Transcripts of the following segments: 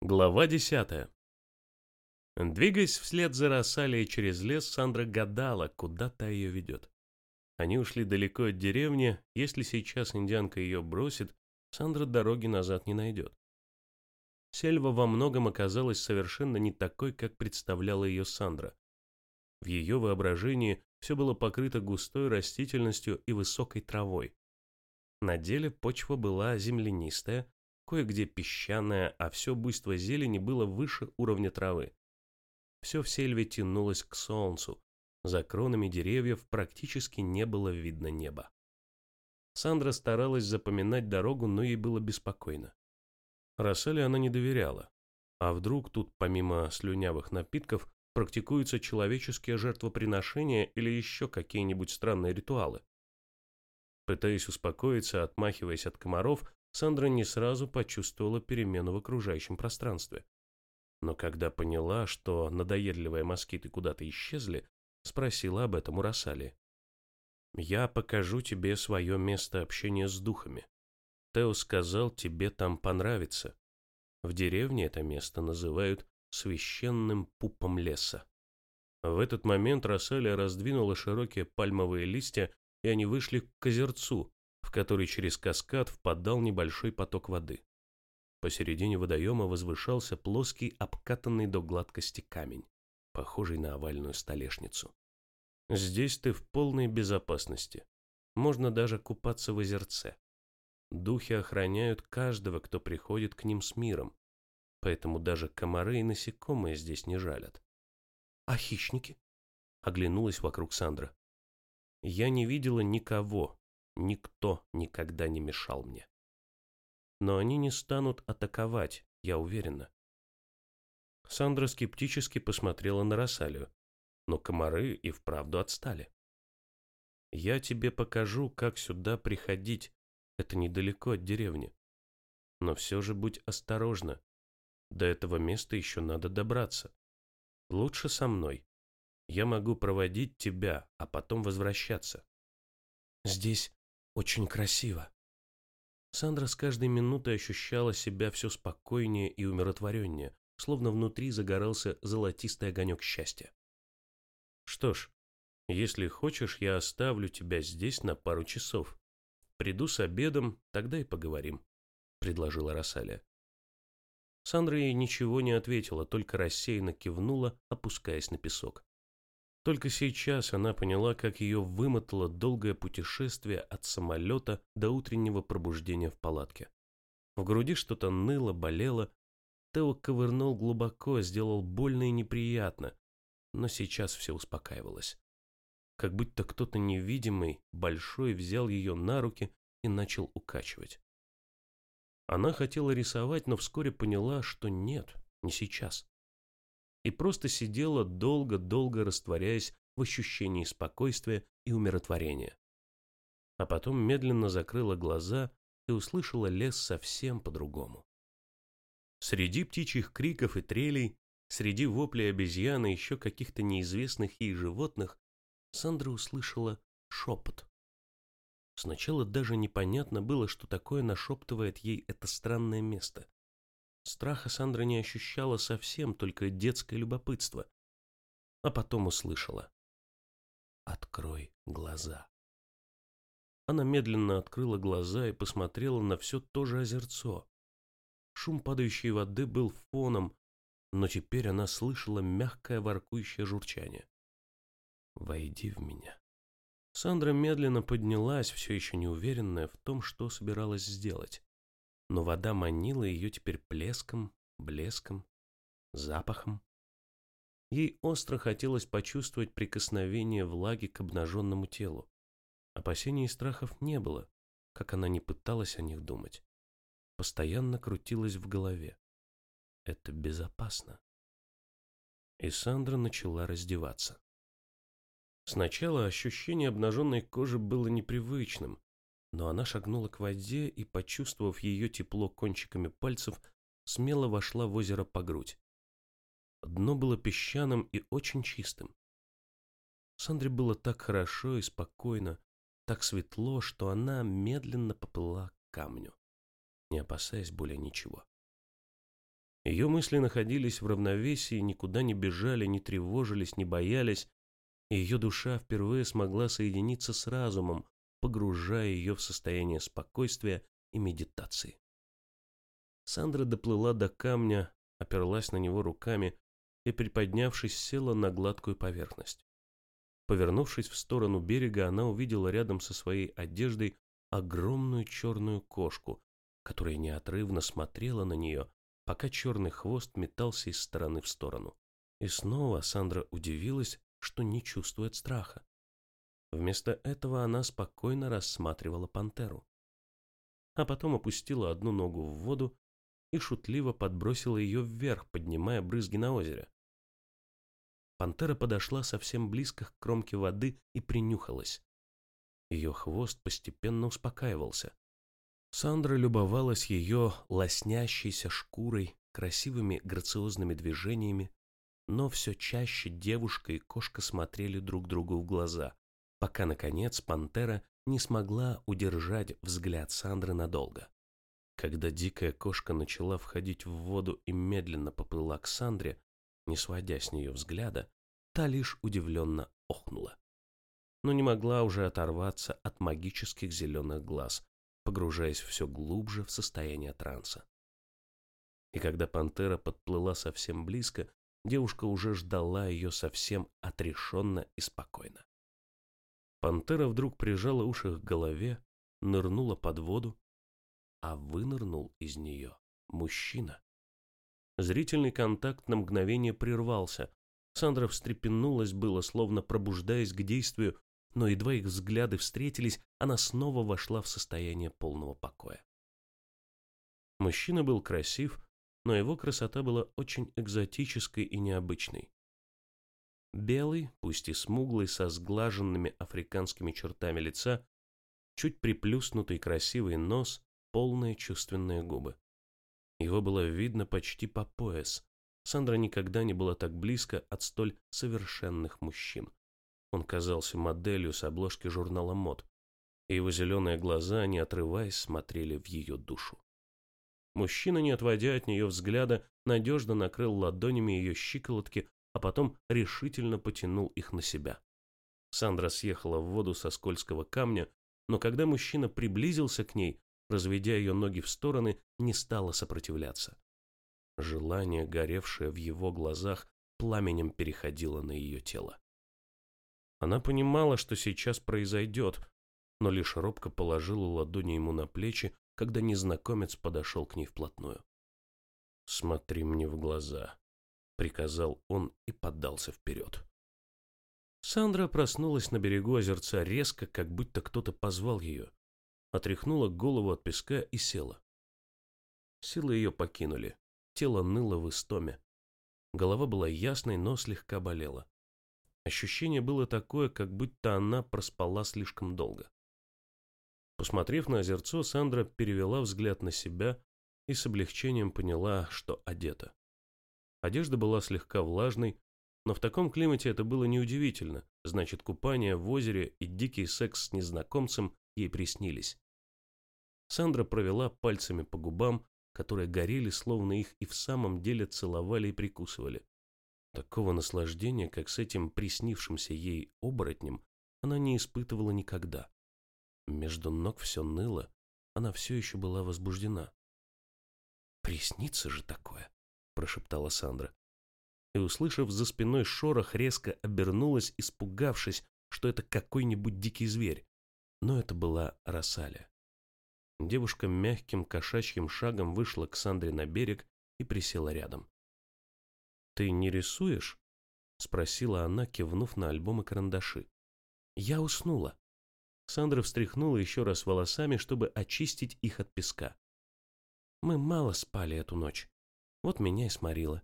Глава десятая. Двигаясь вслед за Рассалией через лес, Сандра гадала, куда та ее ведет. Они ушли далеко от деревни, если сейчас индианка ее бросит, Сандра дороги назад не найдет. Сельва во многом оказалась совершенно не такой, как представляла ее Сандра. В ее воображении все было покрыто густой растительностью и высокой травой. На деле почва была землянистая, кое-где песчаная, а все буйство зелени было выше уровня травы. Все в сельве тянулось к солнцу, за кронами деревьев практически не было видно неба. Сандра старалась запоминать дорогу, но ей было беспокойно. Расселе она не доверяла. А вдруг тут, помимо слюнявых напитков, практикуются человеческие жертвоприношения или еще какие-нибудь странные ритуалы? Пытаясь успокоиться, отмахиваясь от комаров, Сандра не сразу почувствовала перемену в окружающем пространстве. Но когда поняла, что надоедливые москиты куда-то исчезли, спросила об этом у Рассали. «Я покажу тебе свое место общения с духами. Тео сказал, тебе там понравится. В деревне это место называют священным пупом леса». В этот момент Рассалия раздвинула широкие пальмовые листья, и они вышли к озерцу, в который через каскад впадал небольшой поток воды. Посередине водоема возвышался плоский, обкатанный до гладкости камень, похожий на овальную столешницу. Здесь ты в полной безопасности. Можно даже купаться в озерце. Духи охраняют каждого, кто приходит к ним с миром, поэтому даже комары и насекомые здесь не жалят. А хищники? Оглянулась вокруг Сандра. Я не видела никого, Никто никогда не мешал мне. Но они не станут атаковать, я уверена. Сандра скептически посмотрела на Росалию, но комары и вправду отстали. «Я тебе покажу, как сюда приходить. Это недалеко от деревни. Но все же будь осторожна. До этого места еще надо добраться. Лучше со мной. Я могу проводить тебя, а потом возвращаться. Здесь очень красиво. Сандра с каждой минутой ощущала себя все спокойнее и умиротвореннее, словно внутри загорался золотистый огонек счастья. Что ж, если хочешь, я оставлю тебя здесь на пару часов. Приду с обедом, тогда и поговорим, предложила Рассалия. Сандра ей ничего не ответила, только рассеянно кивнула, опускаясь на песок. Только сейчас она поняла, как ее вымотало долгое путешествие от самолета до утреннего пробуждения в палатке. В груди что-то ныло, болело. Тео ковырнул глубоко, сделал больно и неприятно, но сейчас все успокаивалось. Как будто кто-то невидимый, большой, взял ее на руки и начал укачивать. Она хотела рисовать, но вскоре поняла, что нет, не сейчас и просто сидела долго-долго растворяясь в ощущении спокойствия и умиротворения. А потом медленно закрыла глаза и услышала лес совсем по-другому. Среди птичьих криков и трелей, среди воплей обезьян и еще каких-то неизвестных ей животных, Сандра услышала шепот. Сначала даже непонятно было, что такое нашептывает ей это странное место. Страха Сандра не ощущала совсем, только детское любопытство. А потом услышала. «Открой глаза». Она медленно открыла глаза и посмотрела на все то же озерцо. Шум падающей воды был фоном, но теперь она слышала мягкое воркующее журчание. «Войди в меня». Сандра медленно поднялась, все еще неуверенная в том, что собиралась сделать но вода манила ее теперь плеском, блеском, запахом. Ей остро хотелось почувствовать прикосновение влаги к обнаженному телу. Опасений и страхов не было, как она не пыталась о них думать. Постоянно крутилась в голове. Это безопасно. И Сандра начала раздеваться. Сначала ощущение обнаженной кожи было непривычным, но она шагнула к воде и, почувствовав ее тепло кончиками пальцев, смело вошла в озеро по грудь. Дно было песчаным и очень чистым. Сандре было так хорошо и спокойно, так светло, что она медленно поплыла к камню, не опасаясь более ничего. Ее мысли находились в равновесии, никуда не бежали, не тревожились, не боялись, и ее душа впервые смогла соединиться с разумом, погружая ее в состояние спокойствия и медитации. Сандра доплыла до камня, оперлась на него руками и, приподнявшись, села на гладкую поверхность. Повернувшись в сторону берега, она увидела рядом со своей одеждой огромную черную кошку, которая неотрывно смотрела на нее, пока черный хвост метался из стороны в сторону. И снова Сандра удивилась, что не чувствует страха. Вместо этого она спокойно рассматривала пантеру. А потом опустила одну ногу в воду и шутливо подбросила ее вверх, поднимая брызги на озере. Пантера подошла совсем близко к кромке воды и принюхалась. Ее хвост постепенно успокаивался. Сандра любовалась ее лоснящейся шкурой, красивыми грациозными движениями, но все чаще девушка и кошка смотрели друг другу в глаза, пока, наконец, пантера не смогла удержать взгляд Сандры надолго. Когда дикая кошка начала входить в воду и медленно поплыла к Сандре, не сводя с нее взгляда, та лишь удивленно охнула. Но не могла уже оторваться от магических зеленых глаз, погружаясь все глубже в состояние транса. И когда пантера подплыла совсем близко, девушка уже ждала ее совсем отрешенно и спокойно. Пантера вдруг прижала уши к голове, нырнула под воду, а вынырнул из нее мужчина. Зрительный контакт на мгновение прервался. Сандра встрепенулась было, словно пробуждаясь к действию, но едва их взгляды встретились, она снова вошла в состояние полного покоя. Мужчина был красив, но его красота была очень экзотической и необычной. Белый, пусть и смуглый, со сглаженными африканскими чертами лица, чуть приплюснутый красивый нос, полные чувственные губы. Его было видно почти по пояс. Сандра никогда не была так близко от столь совершенных мужчин. Он казался моделью с обложки журнала мод, и его зеленые глаза, не отрываясь, смотрели в ее душу. Мужчина, не отводя от нее взгляда, надежно накрыл ладонями ее щиколотки, а потом решительно потянул их на себя. Сандра съехала в воду со скользкого камня, но когда мужчина приблизился к ней, разведя ее ноги в стороны, не стала сопротивляться. Желание, горевшее в его глазах, пламенем переходило на ее тело. Она понимала, что сейчас произойдет, но лишь робко положила ладони ему на плечи, когда незнакомец подошел к ней вплотную. «Смотри мне в глаза», — приказал он и поддался вперед. Сандра проснулась на берегу озерца резко, как будто кто-то позвал ее отряхнула голову от песка и села. Силы ее покинули, тело ныло в истоме. Голова была ясной, но слегка болела. Ощущение было такое, как будто она проспала слишком долго. Посмотрев на озерцо, Сандра перевела взгляд на себя и с облегчением поняла, что одета. Одежда была слегка влажной, но в таком климате это было неудивительно, значит, купание в озере и дикий секс с незнакомцем ей приснились. Сандра провела пальцами по губам, которые горели, словно их и в самом деле целовали и прикусывали. Такого наслаждения, как с этим приснившимся ей оборотнем, она не испытывала никогда. Между ног все ныло, она все еще была возбуждена. «Приснится же такое!» – прошептала Сандра. И, услышав за спиной шорох, резко обернулась, испугавшись, что это какой-нибудь дикий зверь но это была Рассаля. Девушка мягким кошачьим шагом вышла к Сандре на берег и присела рядом. «Ты не рисуешь?» — спросила она, кивнув на альбом и карандаши. «Я уснула». Сандра встряхнула еще раз волосами, чтобы очистить их от песка. «Мы мало спали эту ночь. Вот меня и сморило.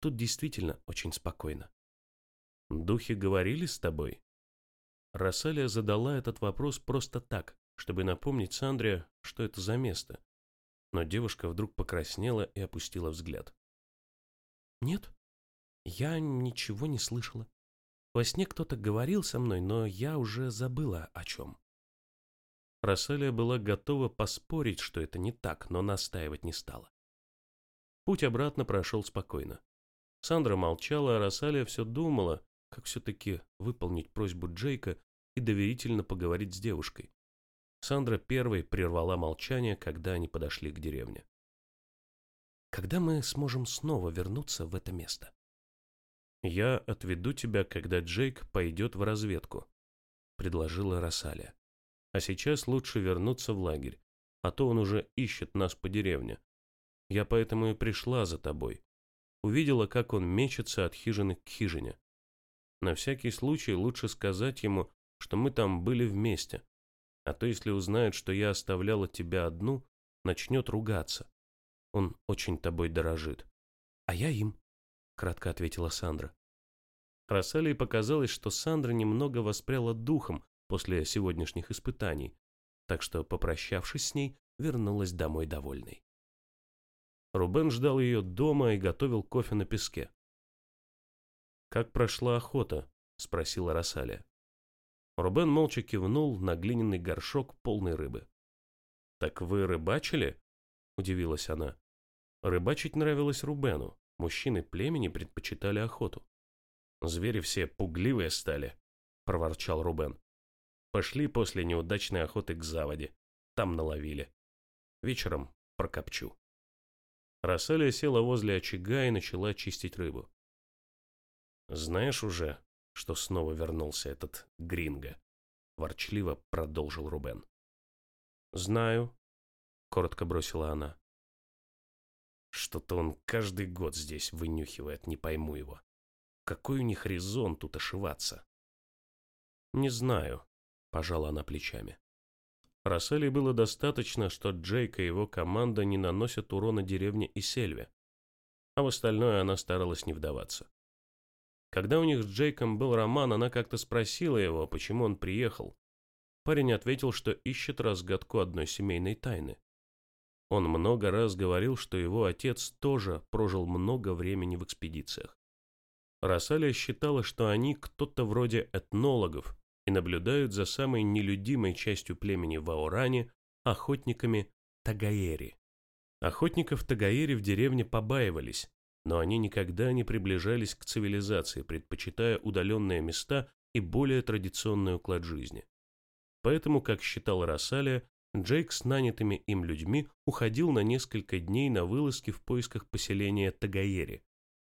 Тут действительно очень спокойно». «Духи говорили с тобой?» Рассалия задала этот вопрос просто так, чтобы напомнить Сандре, что это за место. Но девушка вдруг покраснела и опустила взгляд. «Нет, я ничего не слышала. Во сне кто-то говорил со мной, но я уже забыла о чем». Рассалия была готова поспорить, что это не так, но настаивать не стала. Путь обратно прошел спокойно. Сандра молчала, а Рассалия все думала, как все-таки выполнить просьбу Джейка и доверительно поговорить с девушкой. Сандра первой прервала молчание, когда они подошли к деревне. «Когда мы сможем снова вернуться в это место?» «Я отведу тебя, когда Джейк пойдет в разведку», — предложила Рассалия. «А сейчас лучше вернуться в лагерь, а то он уже ищет нас по деревне. Я поэтому и пришла за тобой. Увидела, как он мечется от хижины к хижине. На всякий случай лучше сказать ему, что мы там были вместе. А то если узнает, что я оставляла тебя одну, начнет ругаться. Он очень тобой дорожит. А я им, кратко ответила Сандра. Рассалии показалось, что Сандра немного воспряла духом после сегодняшних испытаний, так что, попрощавшись с ней, вернулась домой довольной. Рубен ждал ее дома и готовил кофе на песке. «Как прошла охота?» — спросила Рассалия. Рубен молча кивнул на глиняный горшок полной рыбы. «Так вы рыбачили?» — удивилась она. Рыбачить нравилось Рубену. Мужчины племени предпочитали охоту. «Звери все пугливые стали», — проворчал Рубен. «Пошли после неудачной охоты к заводе. Там наловили. Вечером прокопчу». Рассалия села возле очага и начала чистить рыбу. «Знаешь уже, что снова вернулся этот Гринго?» — ворчливо продолжил Рубен. «Знаю», — коротко бросила она. «Что-то он каждый год здесь вынюхивает, не пойму его. Какой у них резон тут ошиваться?» «Не знаю», — пожала она плечами. Расселе было достаточно, что Джейк и его команда не наносят урона деревне и сельве, а в остальное она старалась не вдаваться. Когда у них с Джейком был роман, она как-то спросила его, почему он приехал. Парень ответил, что ищет разгадку одной семейной тайны. Он много раз говорил, что его отец тоже прожил много времени в экспедициях. Рассалия считала, что они кто-то вроде этнологов и наблюдают за самой нелюдимой частью племени в Ауране – охотниками Тагаери. Охотников Тагаери в деревне побаивались, но они никогда не приближались к цивилизации, предпочитая удаленные места и более традиционный уклад жизни. Поэтому, как считал Рассалия, Джейк с нанятыми им людьми уходил на несколько дней на вылазки в поисках поселения Тагаери.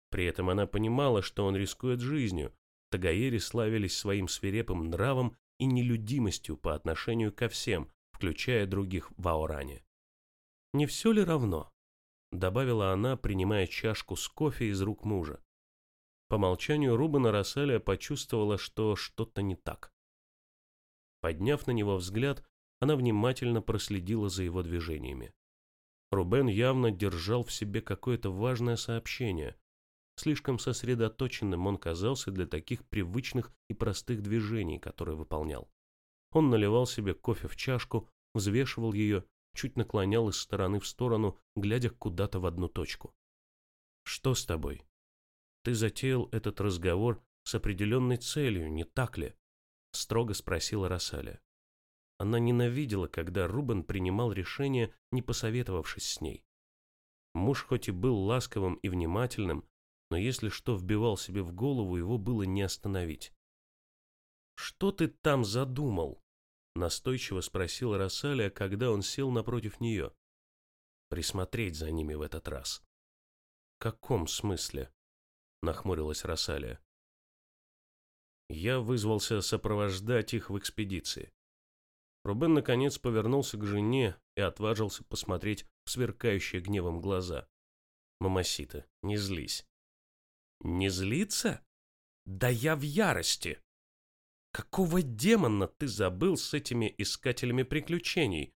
При этом она понимала, что он рискует жизнью. Тагаери славились своим свирепым нравом и нелюдимостью по отношению ко всем, включая других в Аоране. Не все ли равно? добавила она, принимая чашку с кофе из рук мужа. По молчанию Рубена Расселя почувствовала, что что-то не так. Подняв на него взгляд, она внимательно проследила за его движениями. Рубен явно держал в себе какое-то важное сообщение. Слишком сосредоточенным он казался для таких привычных и простых движений, которые выполнял. Он наливал себе кофе в чашку, взвешивал ее чуть наклонял из стороны в сторону, глядя куда-то в одну точку. «Что с тобой? Ты затеял этот разговор с определенной целью, не так ли?» строго спросила Рассаля. Она ненавидела, когда Рубен принимал решение, не посоветовавшись с ней. Муж хоть и был ласковым и внимательным, но если что вбивал себе в голову, его было не остановить. «Что ты там задумал?» Настойчиво спросила Рассалия, когда он сел напротив нее. Присмотреть за ними в этот раз. «В каком смысле?» — нахмурилась Рассалия. Я вызвался сопровождать их в экспедиции. Рубен наконец повернулся к жене и отважился посмотреть в сверкающие гневом глаза. «Мамасита, не злись». «Не злиться? Да я в ярости!» Какого демона ты забыл с этими искателями приключений?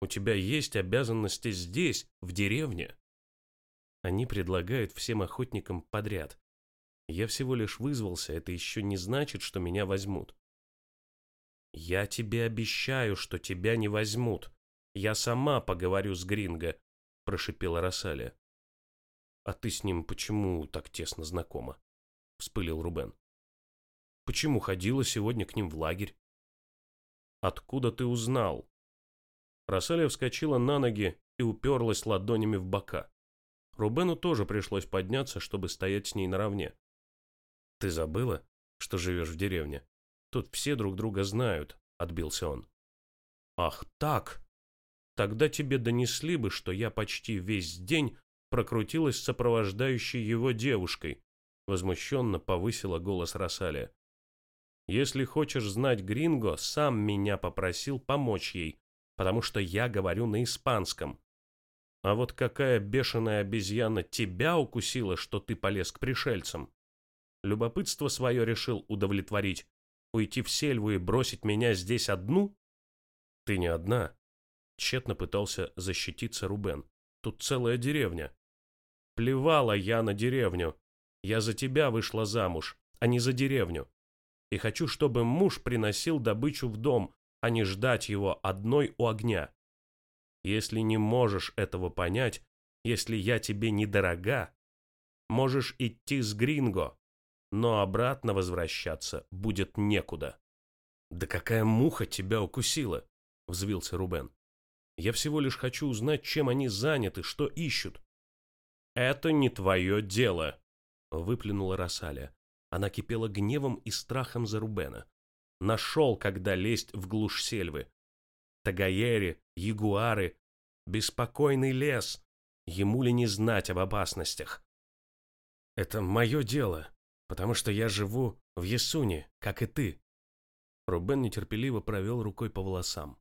У тебя есть обязанности здесь, в деревне. Они предлагают всем охотникам подряд. Я всего лишь вызвался, это еще не значит, что меня возьмут. Я тебе обещаю, что тебя не возьмут. Я сама поговорю с Гринго, прошипела Рассалия. А ты с ним почему так тесно знакома? вспылил Рубен. Почему ходила сегодня к ним в лагерь? Откуда ты узнал? Рассалия вскочила на ноги и уперлась ладонями в бока. Рубену тоже пришлось подняться, чтобы стоять с ней наравне. «Ты забыла, что живешь в деревне? Тут все друг друга знают», — отбился он. «Ах так! Тогда тебе донесли бы, что я почти весь день прокрутилась сопровождающей его девушкой», — возмущенно повысила голос Росалия. «Если хочешь знать Гринго, сам меня попросил помочь ей, потому что я говорю на испанском. А вот какая бешеная обезьяна тебя укусила, что ты полез к пришельцам? Любопытство свое решил удовлетворить, уйти в сельву и бросить меня здесь одну? Ты не одна. Тщетно пытался защититься Рубен. Тут целая деревня. Плевала я на деревню. Я за тебя вышла замуж, а не за деревню. И хочу, чтобы муж приносил добычу в дом, а не ждать его одной у огня. Если не можешь этого понять, если я тебе недорога, можешь идти с Гринго, но обратно возвращаться будет некуда. Да какая муха тебя укусила, взвился Рубен. Я всего лишь хочу узнать, чем они заняты, что ищут. Это не твое дело, выплюнула Росаля. Она кипела гневом и страхом за Рубена. Нашел, когда лезть в глушь сельвы. Тагаери, ягуары, беспокойный лес. Ему ли не знать об опасностях? Это мое дело, потому что я живу в Ясуне, как и ты. Рубен нетерпеливо провел рукой по волосам.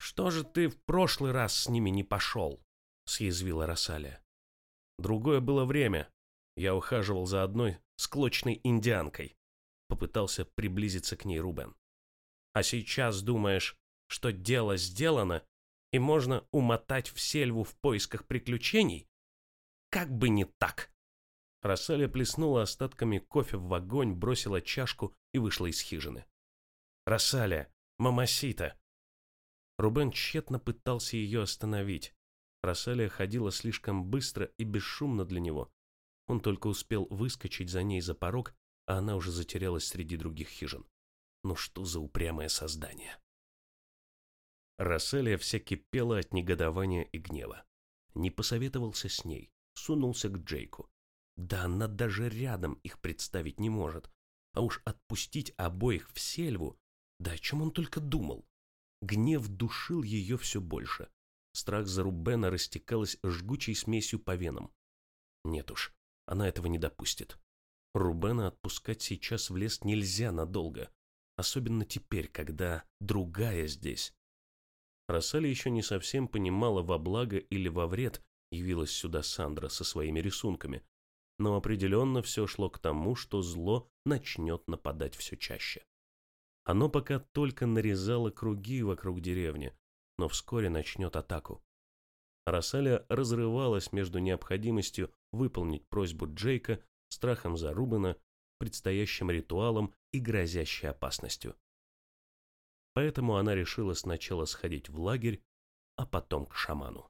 «Что же ты в прошлый раз с ними не пошел?» — съязвила Росалия. «Другое было время. Я ухаживал за одной склочной индианкой». Попытался приблизиться к ней Рубен. «А сейчас думаешь, что дело сделано, и можно умотать в сельву в поисках приключений? Как бы не так!» Рассалия плеснула остатками кофе в огонь, бросила чашку и вышла из хижины. «Рассалия! Мамасита!» Рубен тщетно пытался ее остановить. Рассалия ходила слишком быстро и бесшумно для него. Он только успел выскочить за ней за порог, а она уже затерялась среди других хижин. Ну что за упрямое создание? Расселия вся кипела от негодования и гнева. Не посоветовался с ней, сунулся к Джейку. Да она даже рядом их представить не может. А уж отпустить обоих в сельву, да о чем он только думал. Гнев душил ее все больше. Страх за Рубена растекалась жгучей смесью по венам. Нет уж, она этого не допустит. Рубена отпускать сейчас в лес нельзя надолго, особенно теперь, когда другая здесь. Рассали еще не совсем понимала, во благо или во вред явилась сюда Сандра со своими рисунками, но определенно все шло к тому, что зло начнет нападать все чаще. Оно пока только нарезало круги вокруг деревни, но вскоре начнет атаку. Рассаля разрывалась между необходимостью выполнить просьбу Джейка, страхом за Рубена, предстоящим ритуалом и грозящей опасностью. Поэтому она решила сначала сходить в лагерь, а потом к шаману.